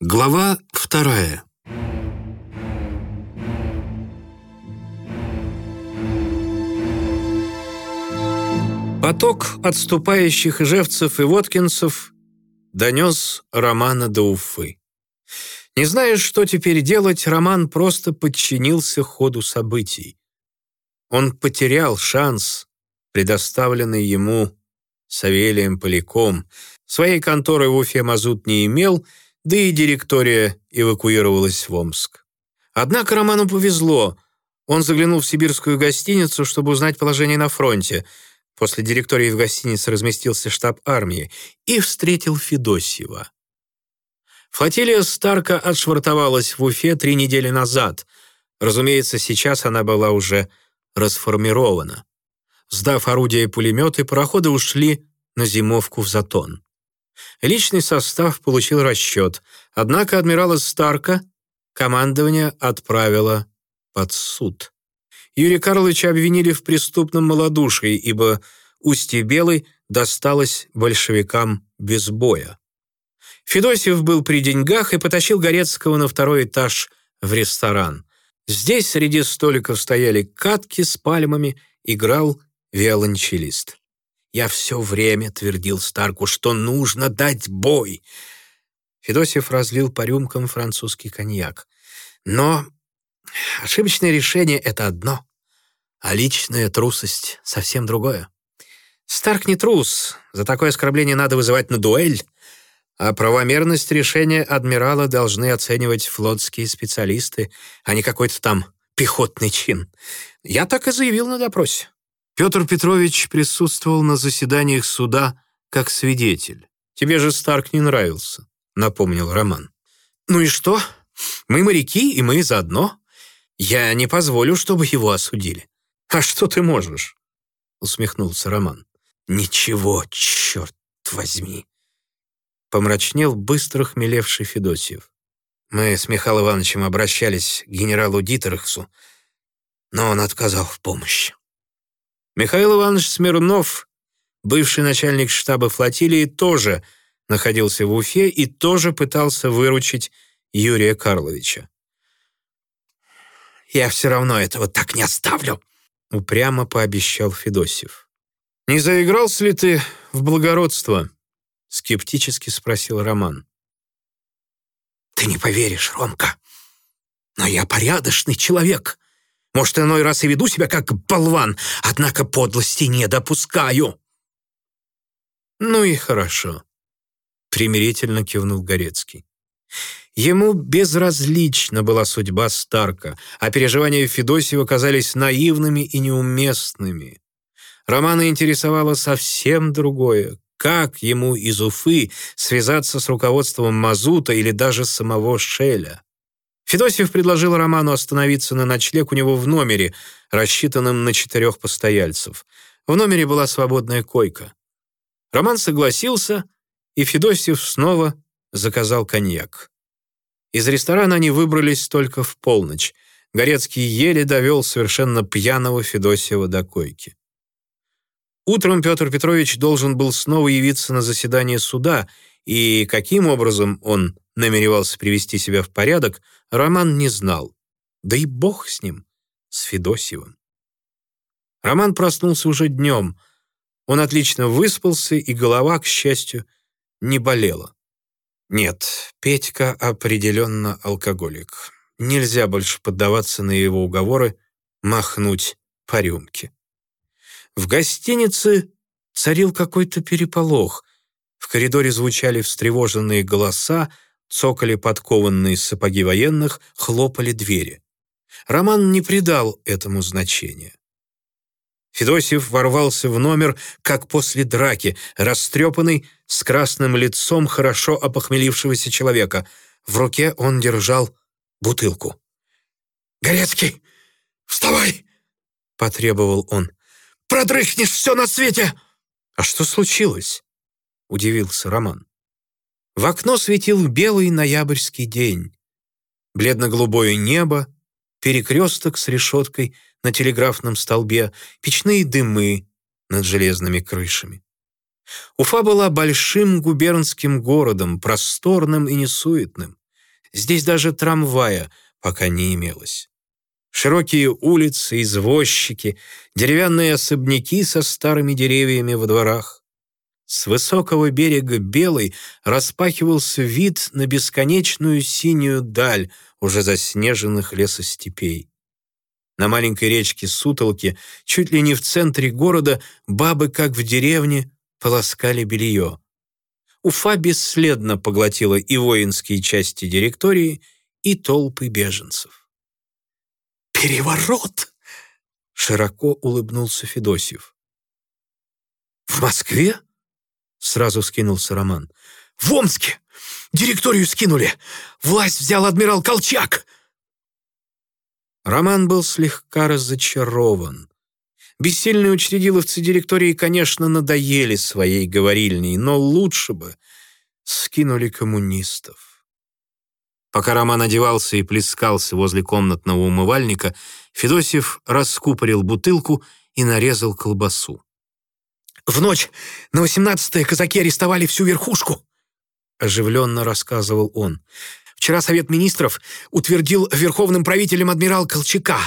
Глава вторая. Поток отступающих ижевцев и воткинцев донес Романа до Уфы. Не зная, что теперь делать, Роман просто подчинился ходу событий. Он потерял шанс, предоставленный ему Савелием Поляком. Своей конторы в Уфе Мазут не имел — да и директория эвакуировалась в Омск. Однако Роману повезло. Он заглянул в сибирскую гостиницу, чтобы узнать положение на фронте. После директории в гостинице разместился штаб армии и встретил Федосьева. Флотилия Старка отшвартовалась в Уфе три недели назад. Разумеется, сейчас она была уже расформирована. Сдав орудия и пулеметы, пароходы ушли на зимовку в Затон. Личный состав получил расчет, однако адмирала Старка командование отправило под суд. Юрия Карловича обвинили в преступном малодушии, ибо Устье Белой досталось большевикам без боя. Федосьев был при деньгах и потащил Горецкого на второй этаж в ресторан. Здесь среди столиков стояли катки с пальмами, играл виолончелист. Я все время твердил Старку, что нужно дать бой. Федосев разлил по рюмкам французский коньяк. Но ошибочное решение — это одно, а личная трусость — совсем другое. Старк не трус, за такое оскорбление надо вызывать на дуэль, а правомерность решения адмирала должны оценивать флотские специалисты, а не какой-то там пехотный чин. Я так и заявил на допросе. Петр Петрович присутствовал на заседаниях суда как свидетель. «Тебе же Старк не нравился», — напомнил Роман. «Ну и что? Мы моряки, и мы заодно. Я не позволю, чтобы его осудили». «А что ты можешь?» — усмехнулся Роман. «Ничего, черт возьми!» Помрачнел быстро хмелевший Федосьев. Мы с Михаилом Ивановичем обращались к генералу Дитерхсу, но он отказал в помощи. Михаил Иванович Смирнов, бывший начальник штаба флотилии, тоже находился в Уфе и тоже пытался выручить Юрия Карловича. «Я все равно этого так не оставлю», — упрямо пообещал Федосев. «Не заигрался ли ты в благородство?» — скептически спросил Роман. «Ты не поверишь, Ромка, но я порядочный человек», может, иной раз и веду себя как болван, однако подлости не допускаю». «Ну и хорошо», — примирительно кивнул Горецкий. Ему безразлична была судьба Старка, а переживания Федосева казались наивными и неуместными. Романа интересовало совсем другое. Как ему из Уфы связаться с руководством Мазута или даже самого Шеля? Федосьев предложил Роману остановиться на ночлег у него в номере, рассчитанном на четырех постояльцев. В номере была свободная койка. Роман согласился, и Федосьев снова заказал коньяк. Из ресторана они выбрались только в полночь. Горецкий еле довел совершенно пьяного Федосьева до койки. Утром Петр Петрович должен был снова явиться на заседание суда, и каким образом он намеревался привести себя в порядок – Роман не знал. Да и бог с ним, с Федосевым. Роман проснулся уже днем. Он отлично выспался, и голова, к счастью, не болела. Нет, Петька определенно алкоголик. Нельзя больше поддаваться на его уговоры махнуть по рюмке. В гостинице царил какой-то переполох. В коридоре звучали встревоженные голоса, Цокали подкованные сапоги военных, хлопали двери. Роман не придал этому значения. Федосев ворвался в номер, как после драки, растрепанный, с красным лицом хорошо опохмелившегося человека. В руке он держал бутылку. «Горецкий, вставай!» — потребовал он. «Продрыхнешь все на свете!» «А что случилось?» — удивился Роман. В окно светил белый ноябрьский день. Бледно-голубое небо, перекресток с решеткой на телеграфном столбе, печные дымы над железными крышами. Уфа была большим губернским городом, просторным и несуетным. Здесь даже трамвая пока не имелось. Широкие улицы, извозчики, деревянные особняки со старыми деревьями во дворах. С высокого берега Белой распахивался вид на бесконечную синюю даль уже заснеженных лесостепей. На маленькой речке Сутолки, чуть ли не в центре города, бабы, как в деревне, полоскали белье. Уфа бесследно поглотила и воинские части директории, и толпы беженцев. «Переворот!» — широко улыбнулся Федосьев. «В Москве?» — сразу скинулся Роман. «В Омске! Директорию скинули! Власть взял адмирал Колчак!» Роман был слегка разочарован. Бессильные учредиловцы директории, конечно, надоели своей говорильней, но лучше бы скинули коммунистов. Пока Роман одевался и плескался возле комнатного умывальника, Федосев раскупорил бутылку и нарезал колбасу. «В ночь на восемнадцатое казаки арестовали всю верхушку», — оживленно рассказывал он. Вчера Совет Министров утвердил верховным правителем адмирал Колчака.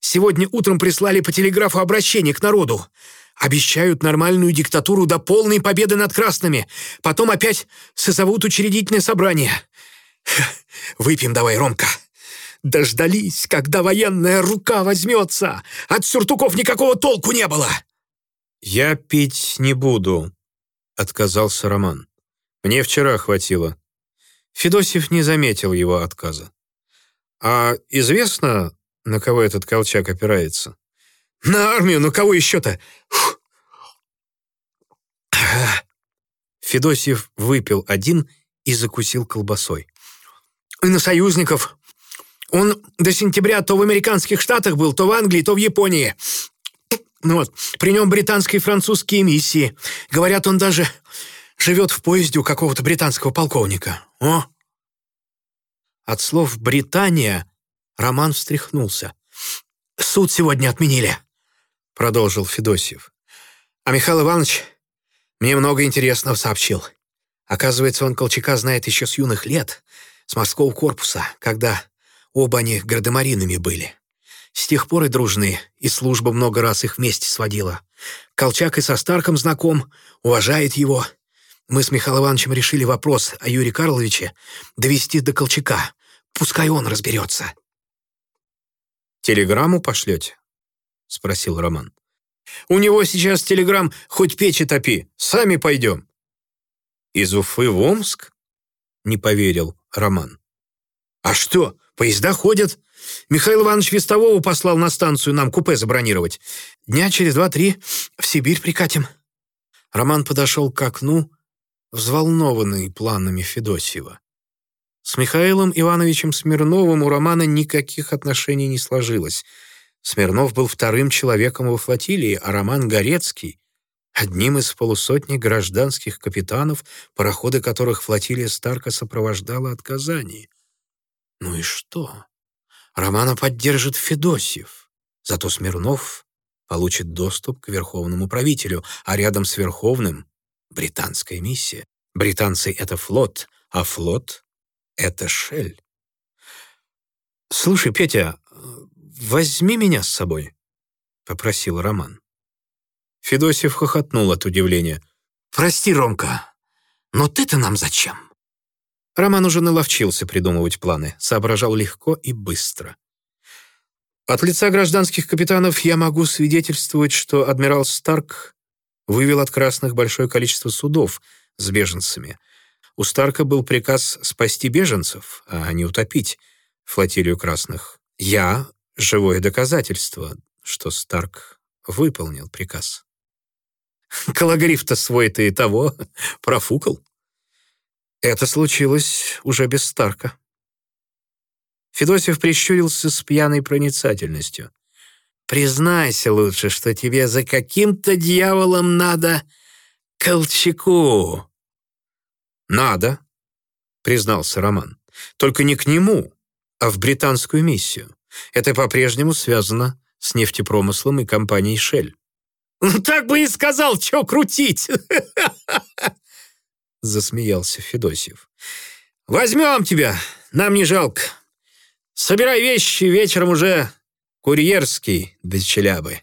Сегодня утром прислали по телеграфу обращение к народу. Обещают нормальную диктатуру до полной победы над красными. Потом опять созовут учредительное собрание. Выпьем давай, Ромка. Дождались, когда военная рука возьмется. От сюртуков никакого толку не было. «Я пить не буду», — отказался Роман. «Мне вчера хватило». Федосев не заметил его отказа. «А известно, на кого этот колчак опирается?» «На армию, ну кого еще-то?» Федосев выпил один и закусил колбасой. «И на союзников. Он до сентября то в американских штатах был, то в Англии, то в Японии. Ну вот, при нем британские и французские миссии. Говорят, он даже живет в поезде у какого-то британского полковника. О!» От слов «Британия» Роман встряхнулся. «Суд сегодня отменили», — продолжил Федосьев. «А Михаил Иванович мне много интересного сообщил. Оказывается, он Колчака знает еще с юных лет, с морского корпуса, когда оба они гардемаринами были. С тех пор и дружны, и служба много раз их вместе сводила. Колчак и со Старком знаком, уважает его, мы с Михаилом Ивановичем решили вопрос о Юрии Карловиче довести до Колчака. Пускай он разберется. «Телеграмму пошлете?» — спросил Роман. «У него сейчас телеграмм хоть печи топи. Сами пойдем». «Из Уфы в Омск?» — не поверил Роман. «А что, поезда ходят. Михаил Иванович Вестового послал на станцию нам купе забронировать. Дня через два-три в Сибирь прикатим». Роман подошел к окну, взволнованный планами Федосьева. С Михаилом Ивановичем Смирновым у Романа никаких отношений не сложилось. Смирнов был вторым человеком во флотилии, а Роман Горецкий — одним из полусотни гражданских капитанов, пароходы которых флотилия Старка сопровождала от Казани. Ну и что? Романа поддержит Федосьев. Зато Смирнов получит доступ к верховному правителю, а рядом с верховным британская миссия. Британцы — это флот, а флот — это шель. «Слушай, Петя, возьми меня с собой», — попросил Роман. Федосев хохотнул от удивления. «Прости, Ромка, но ты-то нам зачем?» Роман уже наловчился придумывать планы, соображал легко и быстро. От лица гражданских капитанов я могу свидетельствовать, что адмирал Старк вывел от красных большое количество судов с беженцами. У Старка был приказ спасти беженцев, а не утопить флотилию красных. Я — живое доказательство, что Старк выполнил приказ. Калагриф-то свой-то и того профукал. Это случилось уже без Старка. Федосев прищурился с пьяной проницательностью. Признайся лучше, что тебе за каким-то дьяволом надо Колчаку». «Надо», — признался Роман. «Только не к нему, а в британскую миссию. Это по-прежнему связано с нефтепромыслом и компанией «Шель». «Ну так бы и сказал, что крутить!» Засмеялся Федосев. «Возьмем тебя нам не жалко. Собирай вещи, вечером уже курьерский до Челябы».